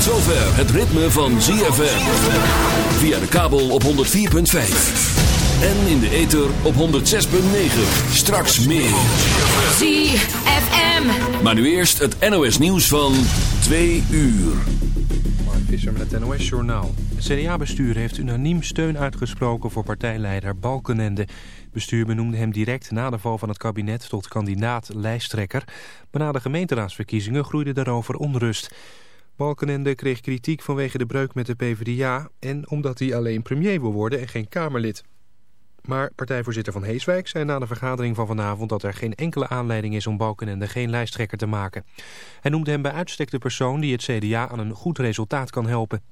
Tot zover het ritme van ZFM. Via de kabel op 104.5. En in de ether op 106.9. Straks meer. ZFM. Maar nu eerst het NOS nieuws van 2 uur. Mark Visser met het NOS Journaal. Het CDA-bestuur heeft unaniem steun uitgesproken voor partijleider Balkenende. Het bestuur benoemde hem direct na de val van het kabinet tot kandidaat-lijsttrekker. Maar na de gemeenteraadsverkiezingen groeide daarover onrust. Balkenende kreeg kritiek vanwege de breuk met de PvdA... en omdat hij alleen premier wil worden en geen Kamerlid. Maar partijvoorzitter Van Heeswijk zei na de vergadering van vanavond... dat er geen enkele aanleiding is om Balkenende geen lijsttrekker te maken. Hij noemde hem bij uitstek de persoon die het CDA aan een goed resultaat kan helpen.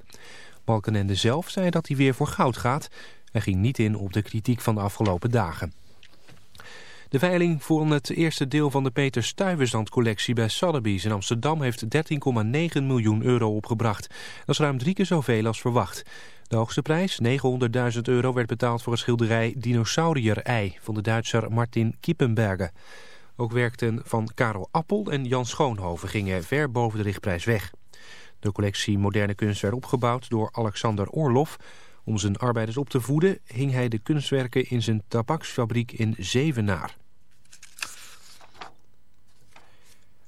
Balkenende zelf zei dat hij weer voor goud gaat... en ging niet in op de kritiek van de afgelopen dagen. De veiling voor het eerste deel van de Peter Stuyvesant-collectie bij Sotheby's in Amsterdam heeft 13,9 miljoen euro opgebracht. Dat is ruim drie keer zoveel als verwacht. De hoogste prijs, 900.000 euro, werd betaald voor het schilderij Dinosaurier-ei van de Duitser Martin Kippenberger. Ook werkten van Karel Appel en Jan Schoonhoven gingen ver boven de richtprijs weg. De collectie moderne kunst werd opgebouwd door Alexander Orlof. Om zijn arbeiders op te voeden hing hij de kunstwerken in zijn tabaksfabriek in Zevenaar.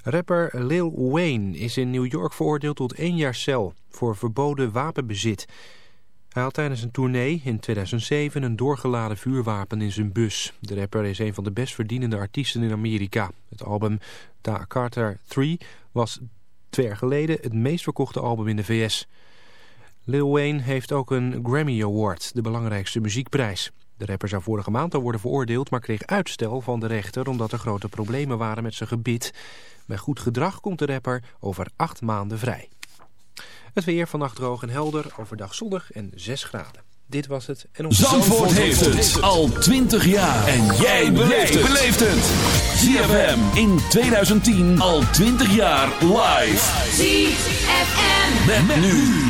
Rapper Lil Wayne is in New York veroordeeld tot één jaar cel voor verboden wapenbezit. Hij had tijdens een tournee in 2007 een doorgeladen vuurwapen in zijn bus. De rapper is een van de best verdienende artiesten in Amerika. Het album Da Carter 3 was twee jaar geleden het meest verkochte album in de VS. Lil Wayne heeft ook een Grammy Award, de belangrijkste muziekprijs. De rapper zou vorige maand al worden veroordeeld, maar kreeg uitstel van de rechter omdat er grote problemen waren met zijn gebit. Bij goed gedrag komt de rapper over acht maanden vrij. Het weer vannacht droog en helder, overdag zonnig en 6 graden. Dit was het. En ons Zandvoort heeft het al 20 jaar. En jij beleeft het. ZFM in 2010 al 20 jaar live. ZFM. Met, nu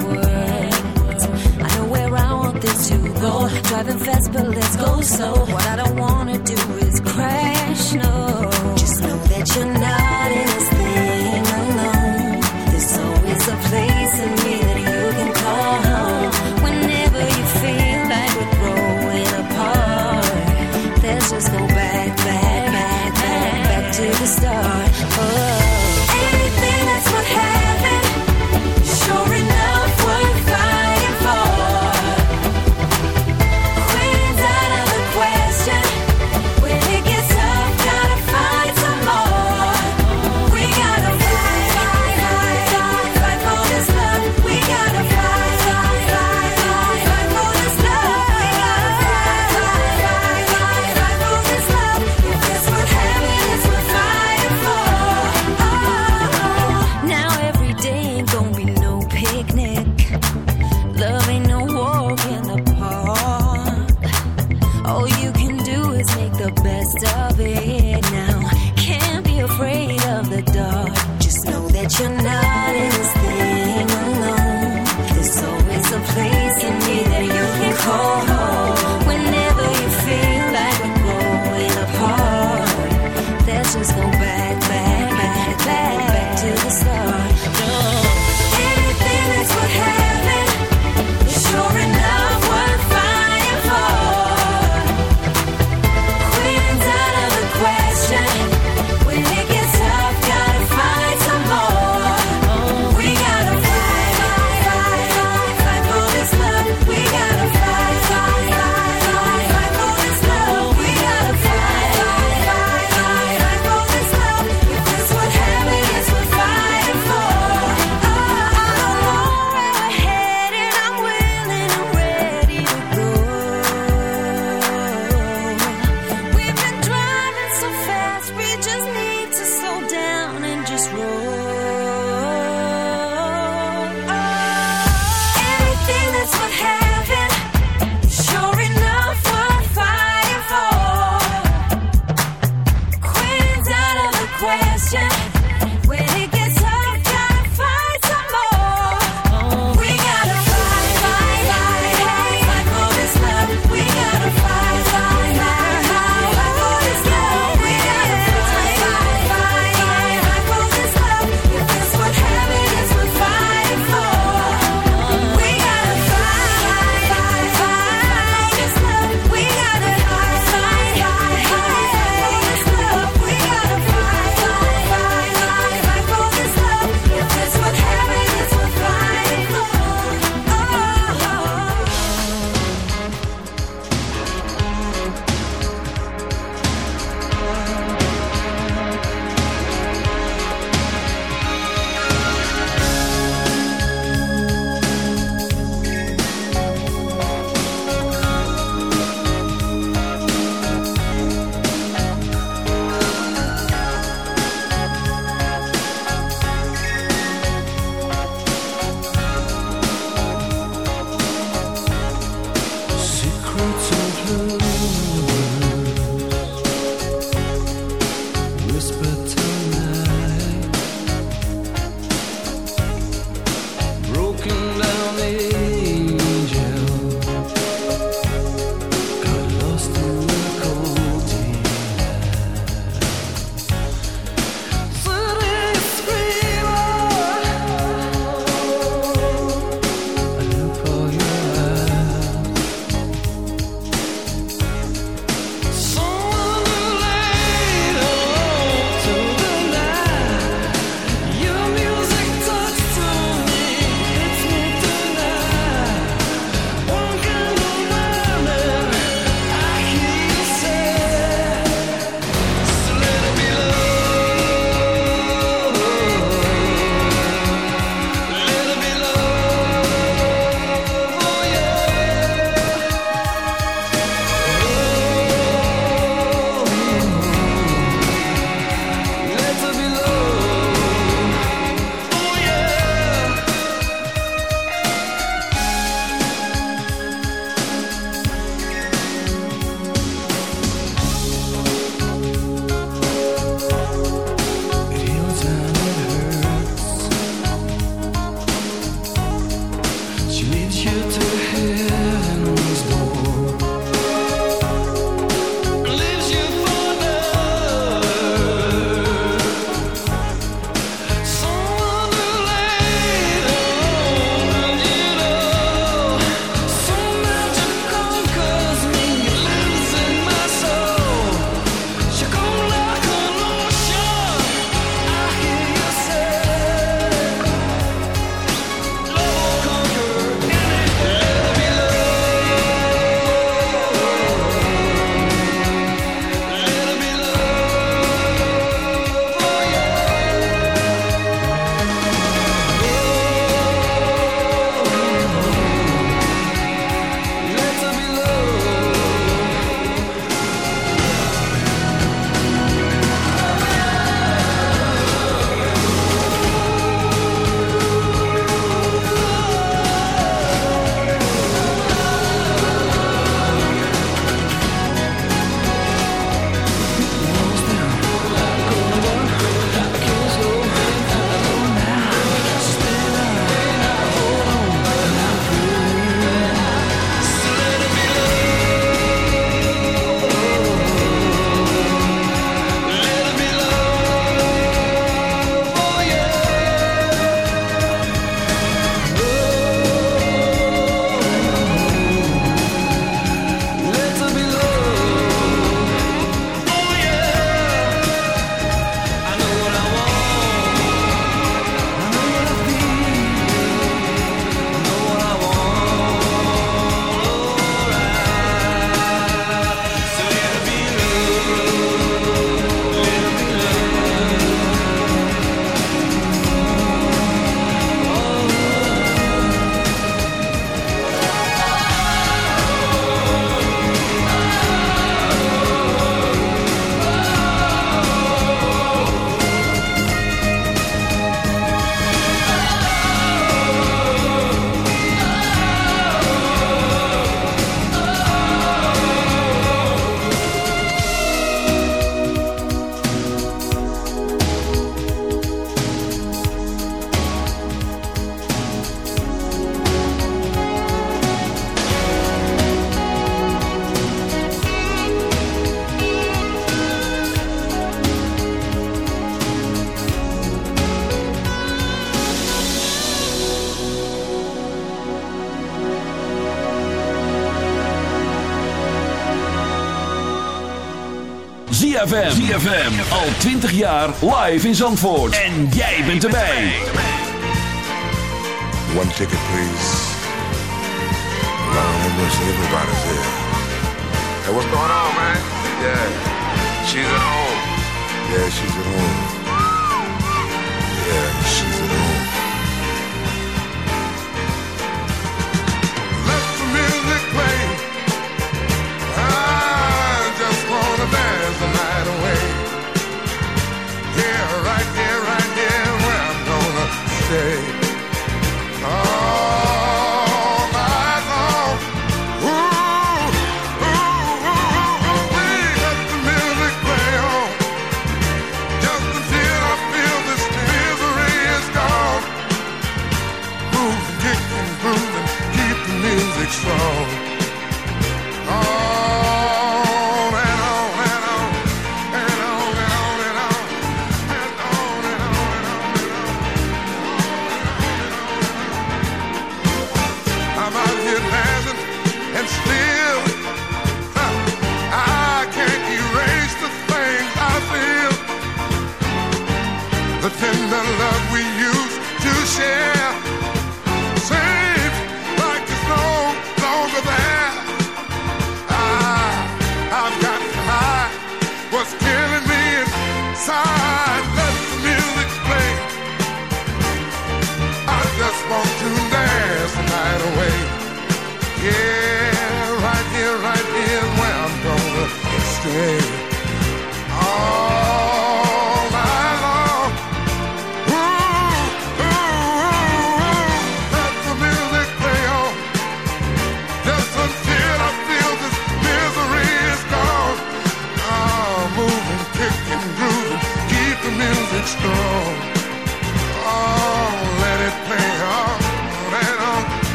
To go. Driving fast, but let's go slow. What I don't wanna do is crash, no. Just know that you're not in 20 jaar live in Zandvoort. En jij bent erbij. One ticket, please. Lord have mercy, everybody's there. Hey, what's going on, man? Yeah. She's at home. Yeah, she's at home. Here, right here,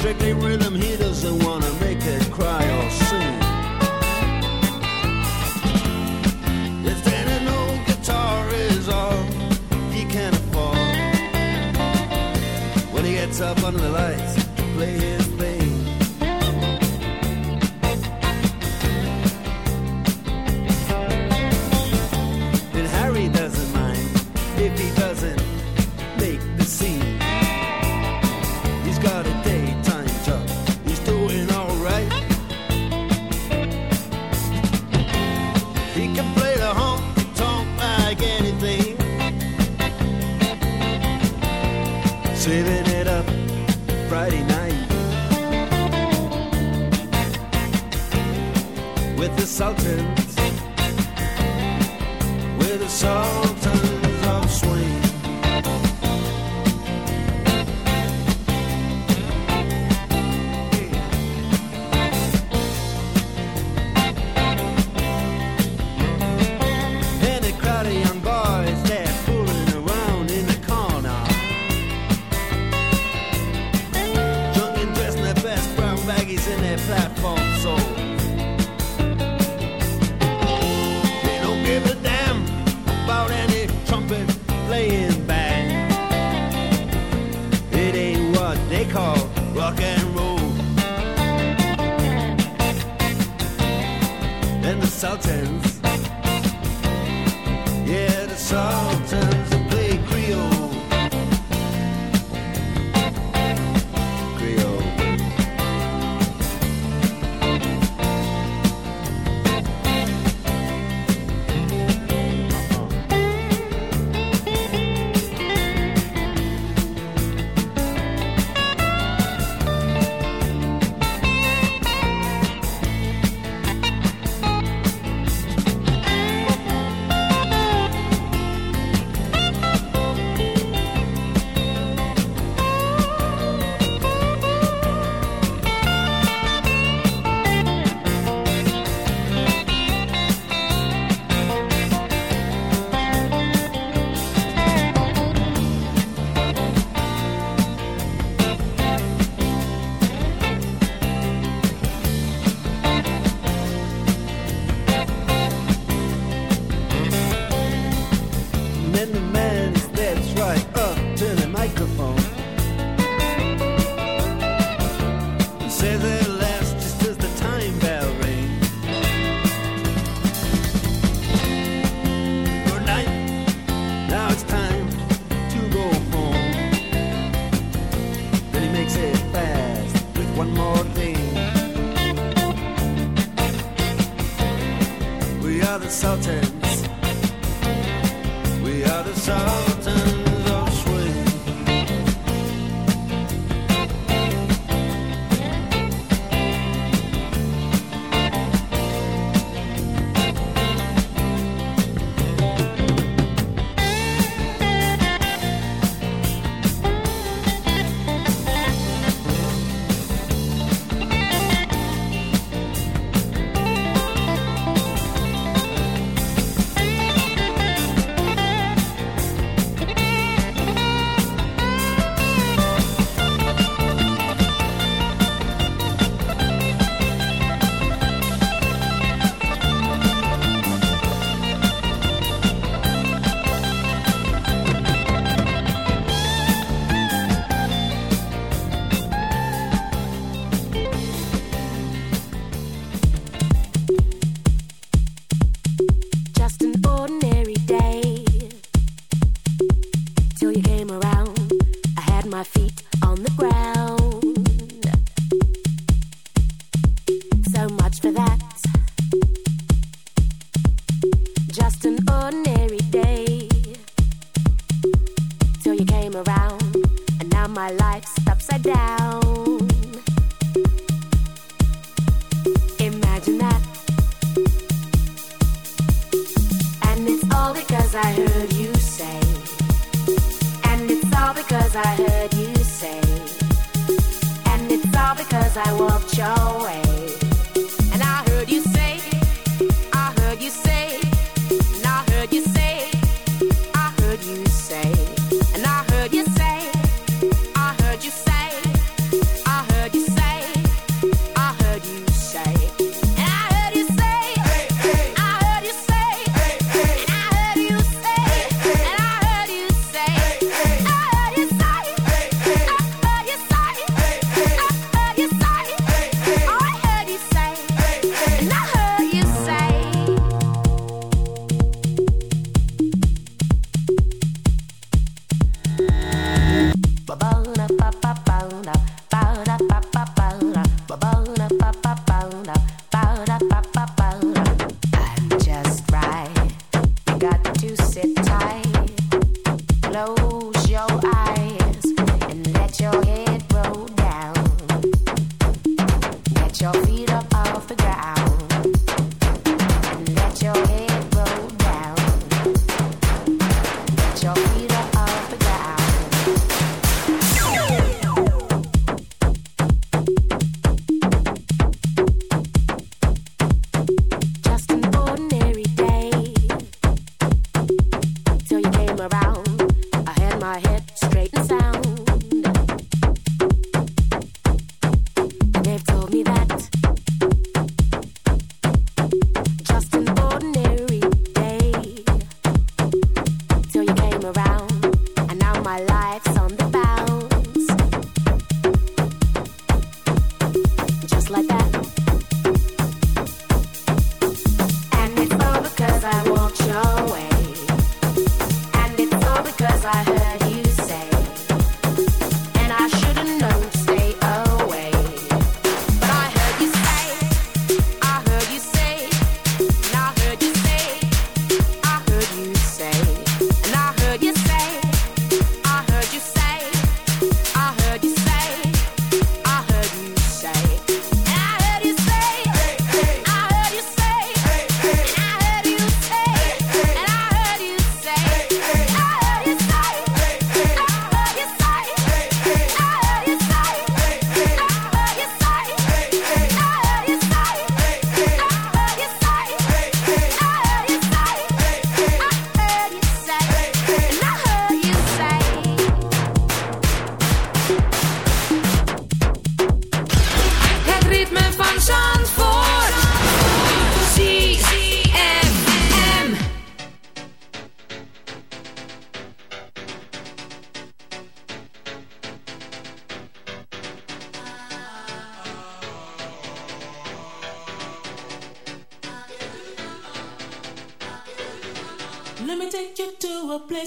strictly rhythm, he doesn't want to make it cry or sing. Guitar is all he can afford, when he gets up under the lights.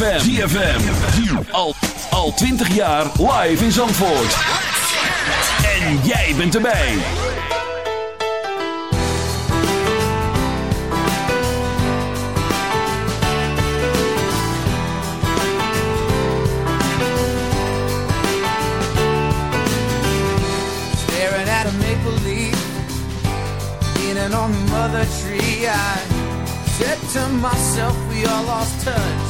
ZFM. ZFM. Al, al 20 jaar live in Zandvoort. En jij bent erbij. Staring at a maple leaf. Leaning on the mother tree. I said to myself we all lost touch.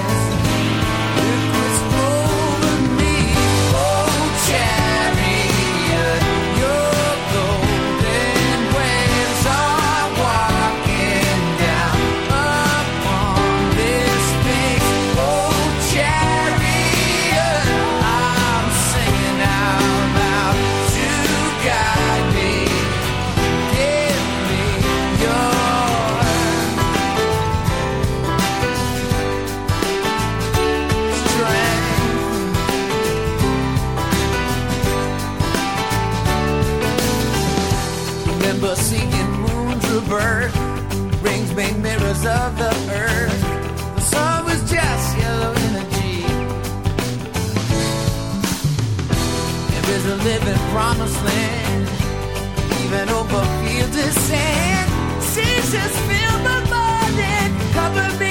birth rings make mirrors of the earth. The sun was just yellow energy. There is a living promised land, even over fields of sand. Seas just fill the morning, cover me.